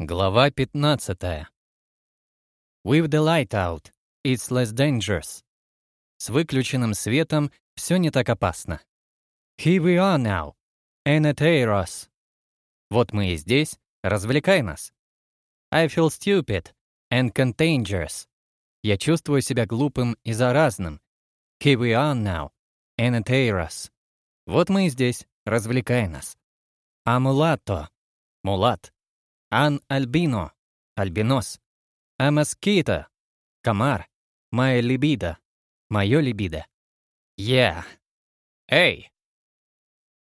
Глава 15. With the light out, it's less dangerous. С выключенным светом все не так опасно. Here we are now. Entertain us. Вот мы и здесь. Развлекай нас. I feel stupid and contagious. Я чувствую себя глупым и заразным. Here we are now. Entertain us. Вот мы и здесь. Развлекай нас. Амулато. Мулат. Ан Альбино, Альбинос, Амаскита, Комар, Моя либидо, Мое либидо. Я. Эй!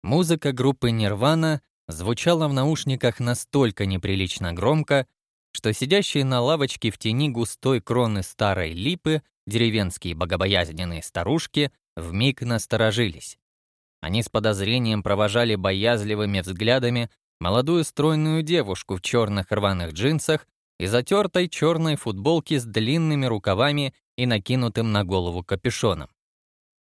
Музыка группы «Нирвана» звучала в наушниках настолько неприлично громко, что сидящие на лавочке в тени густой кроны старой липы деревенские богобоязненные старушки вмиг насторожились. Они с подозрением провожали боязливыми взглядами молодую стройную девушку в черных рваных джинсах и затертой черной футболке с длинными рукавами и накинутым на голову капюшоном.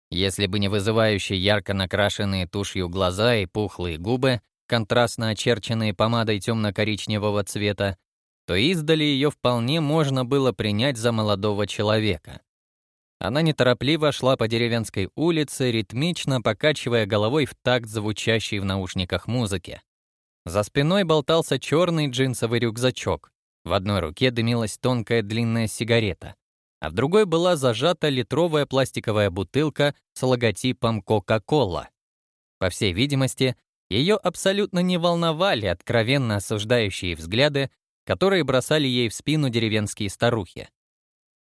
Если бы не вызывающие ярко накрашенные тушью глаза и пухлые губы, контрастно очерченные помадой темно-коричневого цвета, то издали ее вполне можно было принять за молодого человека. Она неторопливо шла по деревенской улице, ритмично покачивая головой в такт звучащей в наушниках музыки. За спиной болтался черный джинсовый рюкзачок. В одной руке дымилась тонкая длинная сигарета, а в другой была зажата литровая пластиковая бутылка с логотипом Coca-Cola. По всей видимости, ее абсолютно не волновали откровенно осуждающие взгляды, которые бросали ей в спину деревенские старухи.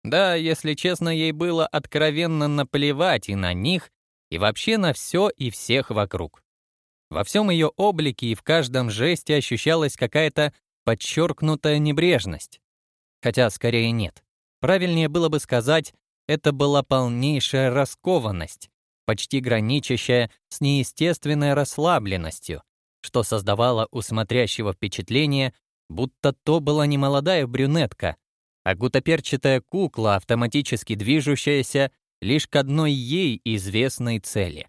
Да, если честно, ей было откровенно наплевать и на них, и вообще на все и всех вокруг. Во всем ее облике и в каждом жесте ощущалась какая-то подчеркнутая небрежность. Хотя, скорее, нет. Правильнее было бы сказать, это была полнейшая раскованность, почти граничащая с неестественной расслабленностью, что создавало у смотрящего впечатление, будто то была не молодая брюнетка, а гутоперчатая кукла, автоматически движущаяся лишь к одной ей известной цели.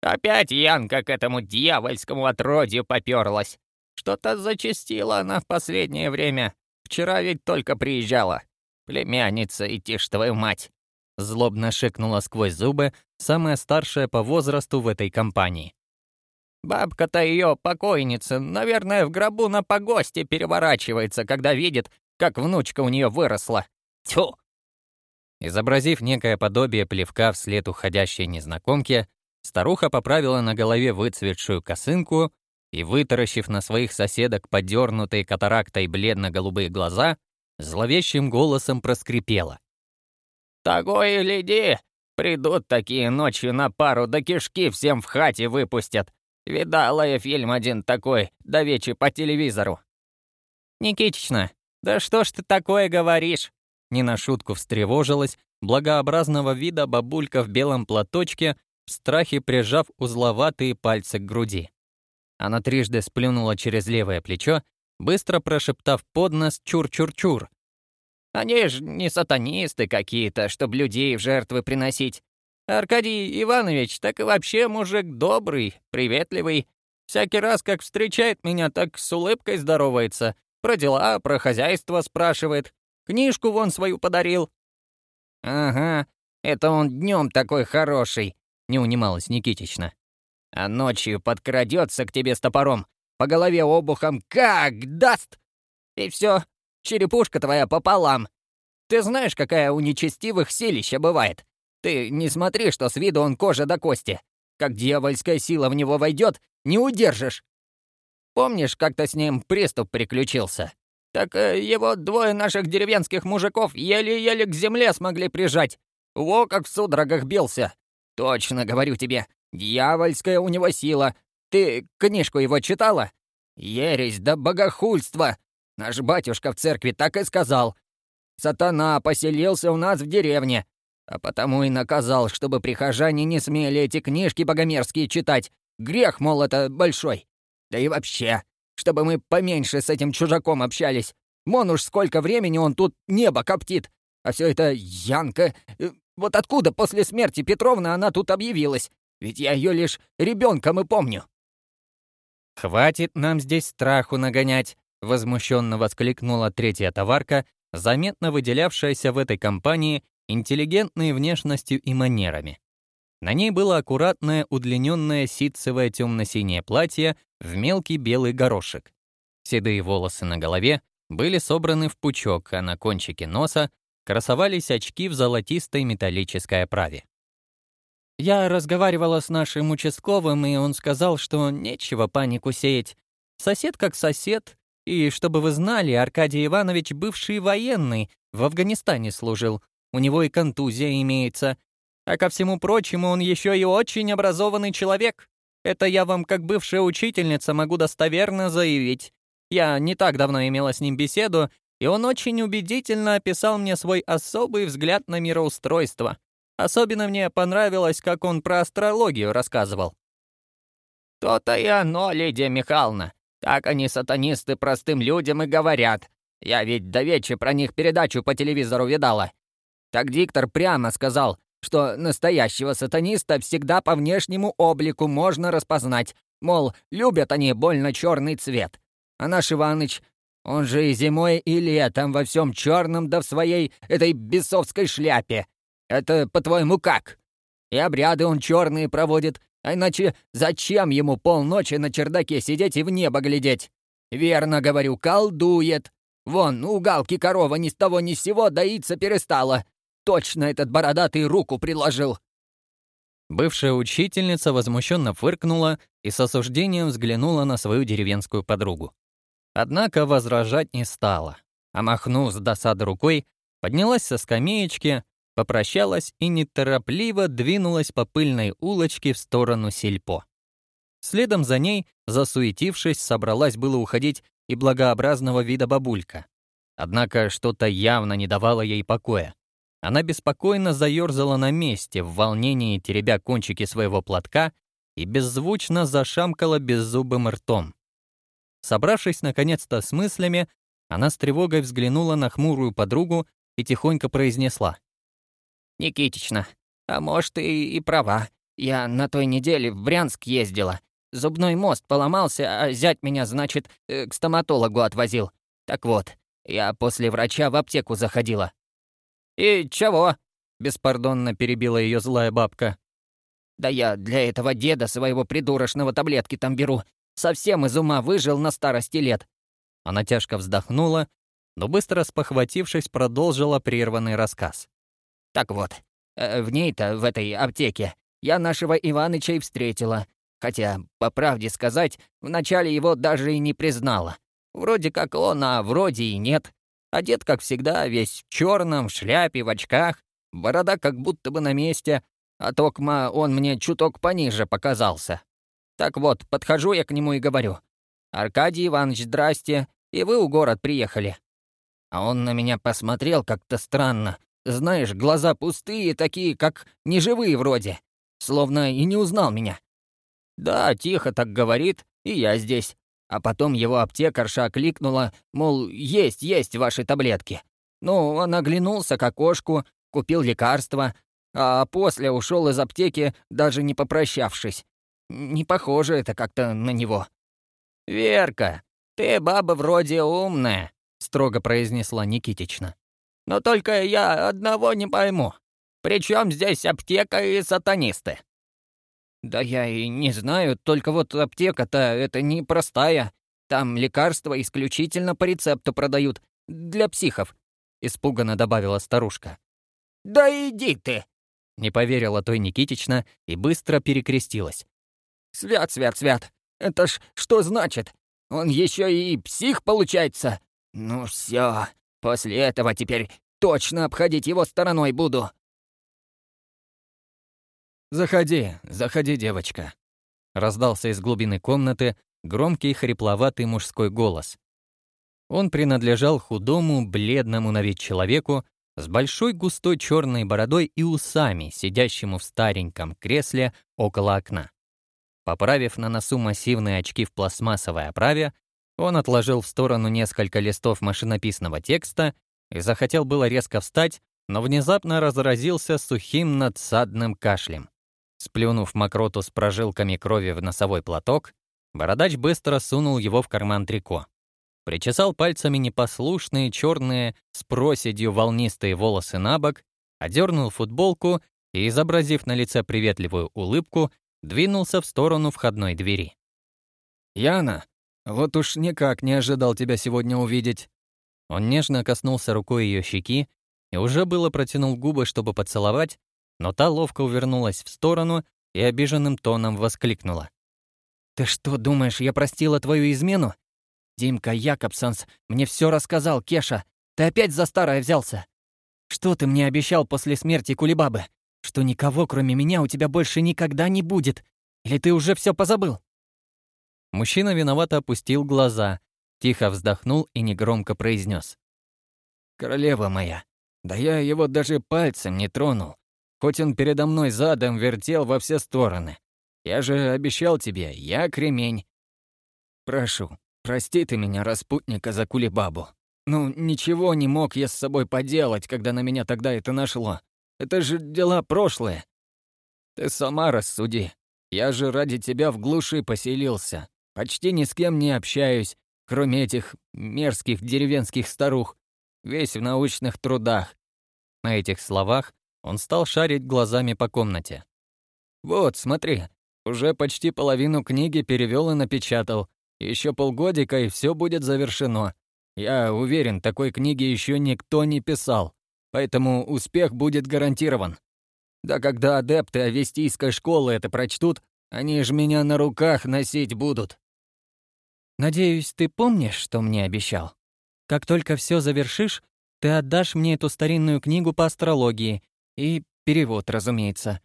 Опять Янка к этому дьявольскому отродью попёрлась. Что-то зачастила она в последнее время. Вчера ведь только приезжала. Племянница, идти ж твою мать!» Злобно шикнула сквозь зубы самая старшая по возрасту в этой компании. «Бабка-то ее покойница, наверное, в гробу на погосте переворачивается, когда видит, как внучка у нее выросла. Тьфу!» Изобразив некое подобие плевка вслед уходящей незнакомке, Старуха поправила на голове выцветшую косынку и, вытаращив на своих соседок подернутые катарактой бледно-голубые глаза, зловещим голосом проскрипела. "Такое, и гляди, придут такие ночью на пару, да кишки всем в хате выпустят. Видала я фильм один такой, до вечи по телевизору». «Никитична, да что ж ты такое говоришь?» Не на шутку встревожилась благообразного вида бабулька в белом платочке в страхе прижав узловатые пальцы к груди. Она трижды сплюнула через левое плечо, быстро прошептав под нос «чур-чур-чур». «Они ж не сатанисты какие-то, чтоб людей в жертвы приносить. Аркадий Иванович так и вообще мужик добрый, приветливый. Всякий раз, как встречает меня, так с улыбкой здоровается. Про дела, про хозяйство спрашивает. Книжку вон свою подарил». «Ага, это он днем такой хороший, — не унималась Никитична. «А ночью подкрадется к тебе с топором, по голове обухом как даст! И все, черепушка твоя пополам. Ты знаешь, какая у нечестивых силища бывает. Ты не смотри, что с виду он кожа до кости. Как дьявольская сила в него войдет, не удержишь. Помнишь, как-то с ним приступ приключился? Так э, его двое наших деревенских мужиков еле-еле к земле смогли прижать. Во как в судорогах бился. «Точно, говорю тебе, дьявольская у него сила. Ты книжку его читала? Ересь да богохульство! Наш батюшка в церкви так и сказал. Сатана поселился у нас в деревне, а потому и наказал, чтобы прихожане не смели эти книжки богомерзкие читать. Грех, мол, это большой. Да и вообще, чтобы мы поменьше с этим чужаком общались. Мон уж сколько времени он тут небо коптит. А все это Янка, э, вот откуда после смерти Петровна она тут объявилась? Ведь я ее лишь ребенком и помню». «Хватит нам здесь страху нагонять», — возмущенно воскликнула третья товарка, заметно выделявшаяся в этой компании интеллигентной внешностью и манерами. На ней было аккуратное удлиненное ситцевое темно-синее платье в мелкий белый горошек. Седые волосы на голове были собраны в пучок, а на кончике носа красовались очки в золотистой металлической оправе. «Я разговаривала с нашим участковым, и он сказал, что нечего панику сеять. Сосед как сосед, и, чтобы вы знали, Аркадий Иванович бывший военный, в Афганистане служил. У него и контузия имеется. А ко всему прочему, он еще и очень образованный человек. Это я вам, как бывшая учительница, могу достоверно заявить. Я не так давно имела с ним беседу, и он очень убедительно описал мне свой особый взгляд на мироустройство. Особенно мне понравилось, как он про астрологию рассказывал. «То-то и оно, Лидия Михайловна. Так они, сатанисты, простым людям и говорят. Я ведь до вечи про них передачу по телевизору видала. Так диктор прямо сказал, что настоящего сатаниста всегда по внешнему облику можно распознать. Мол, любят они больно черный цвет. А наш Иваныч он же и зимой, и летом во всем черном, да в своей этой бесовской шляпе. Это, по-твоему, как? И обряды он черные проводит, а иначе зачем ему полночи на чердаке сидеть и в небо глядеть? Верно говорю, колдует. Вон, у Галки корова ни с того ни с сего доиться перестала. Точно этот бородатый руку приложил. Бывшая учительница возмущенно фыркнула и с осуждением взглянула на свою деревенскую подругу. Однако возражать не стала, а махнув с досады рукой, поднялась со скамеечки, попрощалась и неторопливо двинулась по пыльной улочке в сторону сельпо. Следом за ней, засуетившись, собралась было уходить и благообразного вида бабулька. Однако что-то явно не давало ей покоя. Она беспокойно заёрзала на месте, в волнении теребя кончики своего платка, и беззвучно зашамкала беззубым ртом. Собравшись наконец-то с мыслями, она с тревогой взглянула на хмурую подругу и тихонько произнесла. «Никитична, а может, и, и права. Я на той неделе в Брянск ездила. Зубной мост поломался, а зять меня, значит, э, к стоматологу отвозил. Так вот, я после врача в аптеку заходила». «И чего?» — беспардонно перебила ее злая бабка. «Да я для этого деда своего придурочного таблетки там беру. Совсем из ума выжил на старости лет». Она тяжко вздохнула, но быстро спохватившись, продолжила прерванный рассказ. «Так вот, э, в ней-то, в этой аптеке, я нашего Иваныча и встретила. Хотя, по правде сказать, вначале его даже и не признала. Вроде как он, а вроде и нет. Одет, как всегда, весь в черном, в шляпе, в очках. Борода как будто бы на месте. А токма он мне чуток пониже показался. Так вот, подхожу я к нему и говорю. «Аркадий Иванович, здрасте, и вы у город приехали». А он на меня посмотрел как-то странно. Знаешь, глаза пустые, такие, как неживые вроде. Словно и не узнал меня. Да, тихо так говорит, и я здесь. А потом его аптекарша окликнула, мол, есть, есть ваши таблетки. Ну, он оглянулся к окошку, купил лекарства, а после ушел из аптеки, даже не попрощавшись. Не похоже это как-то на него». «Верка, ты баба вроде умная», — строго произнесла Никитична. «Но только я одного не пойму. Причем здесь аптека и сатанисты?» «Да я и не знаю, только вот аптека-то это не простая. Там лекарства исключительно по рецепту продают. Для психов», — испуганно добавила старушка. «Да иди ты!» — не поверила той Никитична и быстро перекрестилась. Свят, свят, свят. Это ж что значит? Он еще и псих получается? Ну все, после этого теперь точно обходить его стороной буду. «Заходи, заходи, девочка», — раздался из глубины комнаты громкий хрипловатый мужской голос. Он принадлежал худому, бледному на вид человеку с большой густой черной бородой и усами, сидящему в стареньком кресле около окна. Поправив на носу массивные очки в пластмассовой оправе, он отложил в сторону несколько листов машинописного текста и захотел было резко встать, но внезапно разразился сухим надсадным кашлем. Сплюнув мокроту с прожилками крови в носовой платок, бородач быстро сунул его в карман трико. Причесал пальцами непослушные черные с проседью волнистые волосы на бок, одернул футболку и, изобразив на лице приветливую улыбку, двинулся в сторону входной двери. «Яна, вот уж никак не ожидал тебя сегодня увидеть». Он нежно коснулся рукой ее щеки и уже было протянул губы, чтобы поцеловать, но та ловко увернулась в сторону и обиженным тоном воскликнула. «Ты что, думаешь, я простила твою измену? Димка Якобсонс мне все рассказал, Кеша. Ты опять за старое взялся. Что ты мне обещал после смерти Кулибабы? что никого, кроме меня, у тебя больше никогда не будет. Или ты уже все позабыл?» Мужчина виновато опустил глаза, тихо вздохнул и негромко произнес: «Королева моя, да я его даже пальцем не тронул, хоть он передо мной задом вертел во все стороны. Я же обещал тебе, я кремень. Прошу, прости ты меня, распутника, за кулибабу. Ну, ничего не мог я с собой поделать, когда на меня тогда это нашло. Это же дела прошлые. Ты сама рассуди. Я же ради тебя в глуши поселился. Почти ни с кем не общаюсь, кроме этих мерзких деревенских старух. Весь в научных трудах. На этих словах он стал шарить глазами по комнате. «Вот, смотри, уже почти половину книги перевел и напечатал. Еще полгодика, и все будет завершено. Я уверен, такой книги еще никто не писал. Поэтому успех будет гарантирован. Да когда адепты Авестийской школы это прочтут, они ж меня на руках носить будут. Надеюсь, ты помнишь, что мне обещал? Как только все завершишь, ты отдашь мне эту старинную книгу по астрологии и перевод, разумеется.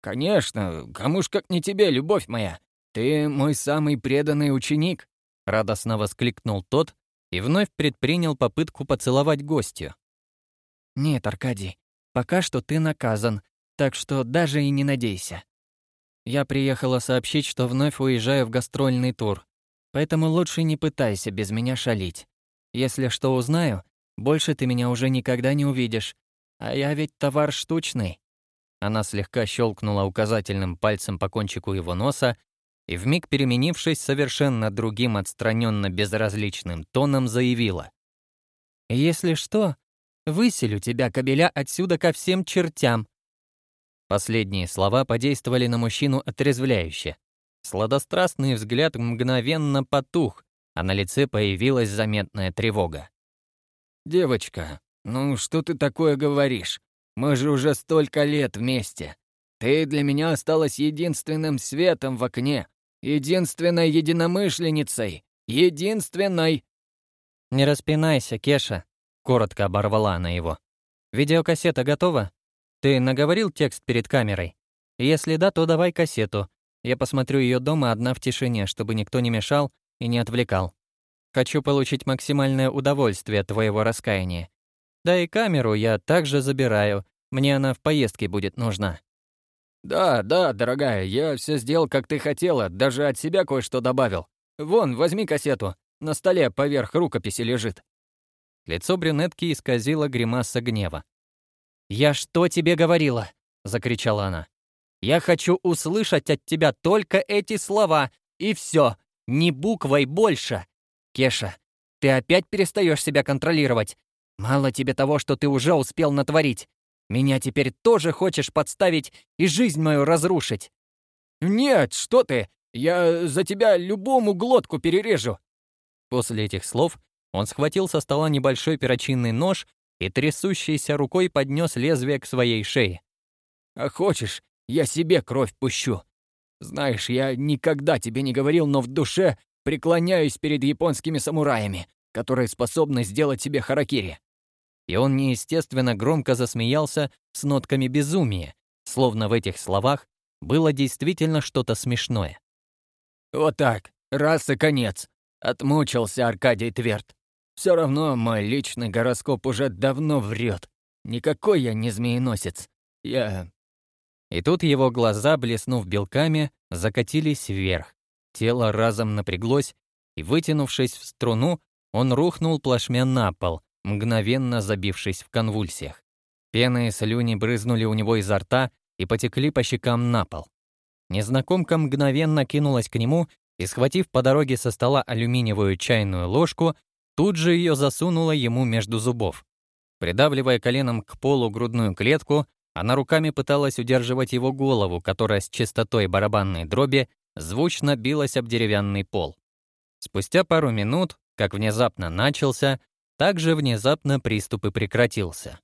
Конечно, кому ж как не тебе, любовь моя. Ты мой самый преданный ученик, радостно воскликнул тот и вновь предпринял попытку поцеловать гостью. Нет, Аркадий, пока что ты наказан, так что даже и не надейся. Я приехала сообщить, что вновь уезжаю в гастрольный тур, поэтому лучше не пытайся без меня шалить. Если что узнаю, больше ты меня уже никогда не увидишь. А я ведь товар штучный. Она слегка щелкнула указательным пальцем по кончику его носа и, вмиг переменившись совершенно другим отстраненно безразличным тоном, заявила. «Если что, Выселю тебя, кобеля, отсюда ко всем чертям!» Последние слова подействовали на мужчину отрезвляюще. Сладострастный взгляд мгновенно потух, а на лице появилась заметная тревога. «Девочка, ну что ты такое говоришь? Мы же уже столько лет вместе. Ты для меня осталась единственным светом в окне, единственной единомышленницей, единственной...» «Не распинайся, Кеша», — коротко оборвала она его. «Видеокассета готова? Ты наговорил текст перед камерой? Если да, то давай кассету. Я посмотрю ее дома одна в тишине, чтобы никто не мешал и не отвлекал. Хочу получить максимальное удовольствие от твоего раскаяния. Да и камеру я также забираю. Мне она в поездке будет нужна». «Да, да, дорогая, я все сделал, как ты хотела, даже от себя кое-что добавил. Вон, возьми кассету. На столе поверх рукописи лежит». Лицо брюнетки исказило гримаса гнева. «Я что тебе говорила?» — закричала она. «Я хочу услышать от тебя только эти слова, и все, ни буквой больше! Кеша, ты опять перестаешь себя контролировать. Мало тебе того, что ты уже успел натворить. Меня теперь тоже хочешь подставить и жизнь мою разрушить». «Нет, что ты! Я за тебя любому глотку перережу!» После этих слов он схватил со стола небольшой перочинный нож и трясущейся рукой поднес лезвие к своей шее. «А хочешь, я себе кровь пущу? Знаешь, я никогда тебе не говорил, но в душе преклоняюсь перед японскими самураями, которые способны сделать тебе харакири». И он неестественно громко засмеялся с нотками безумия, словно в этих словах было действительно что-то смешное. «Вот так, раз и конец», — отмучился Аркадий Тверд. Все равно мой личный гороскоп уже давно врет. Никакой я не змееносец. Я...» И тут его глаза, блеснув белками, закатились вверх. Тело разом напряглось, и, вытянувшись в струну, он рухнул плашмя на пол, мгновенно забившись в конвульсиях. Пена и слюни брызнули у него изо рта и потекли по щекам на пол. Незнакомка мгновенно кинулась к нему и, схватив по дороге со стола алюминиевую чайную ложку, тут же ее засунула ему между зубов. Придавливая коленом к полу грудную клетку, она руками пыталась удерживать его голову, которая с частотой барабанной дроби звучно билась об деревянный пол. Спустя пару минут, как внезапно начался, так же внезапно приступ и прекратился.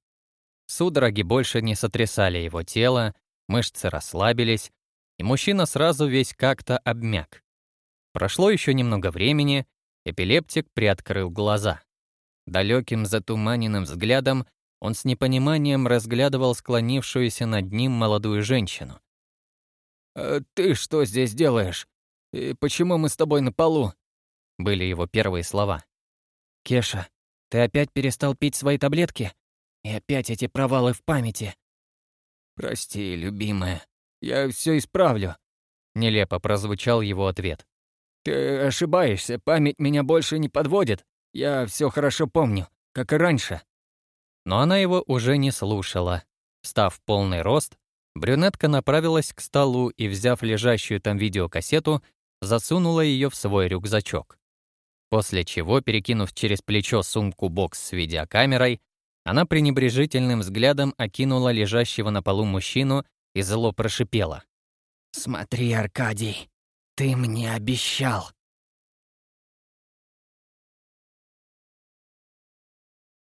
Судороги больше не сотрясали его тело, мышцы расслабились, и мужчина сразу весь как-то обмяк. Прошло еще немного времени, Эпилептик приоткрыл глаза. Далеким затуманенным взглядом он с непониманием разглядывал склонившуюся над ним молодую женщину. «Э, «Ты что здесь делаешь? И почему мы с тобой на полу?» Были его первые слова. «Кеша, ты опять перестал пить свои таблетки? И опять эти провалы в памяти?» «Прости, любимая, я все исправлю», — нелепо прозвучал его ответ. Ты э, ошибаешься, память меня больше не подводит. Я все хорошо помню, как и раньше. Но она его уже не слушала. Встав в полный рост, брюнетка направилась к столу и, взяв лежащую там видеокассету, засунула ее в свой рюкзачок. После чего, перекинув через плечо сумку-бокс с видеокамерой, она пренебрежительным взглядом окинула лежащего на полу мужчину и зло прошипела. «Смотри, Аркадий, «Ты мне обещал!»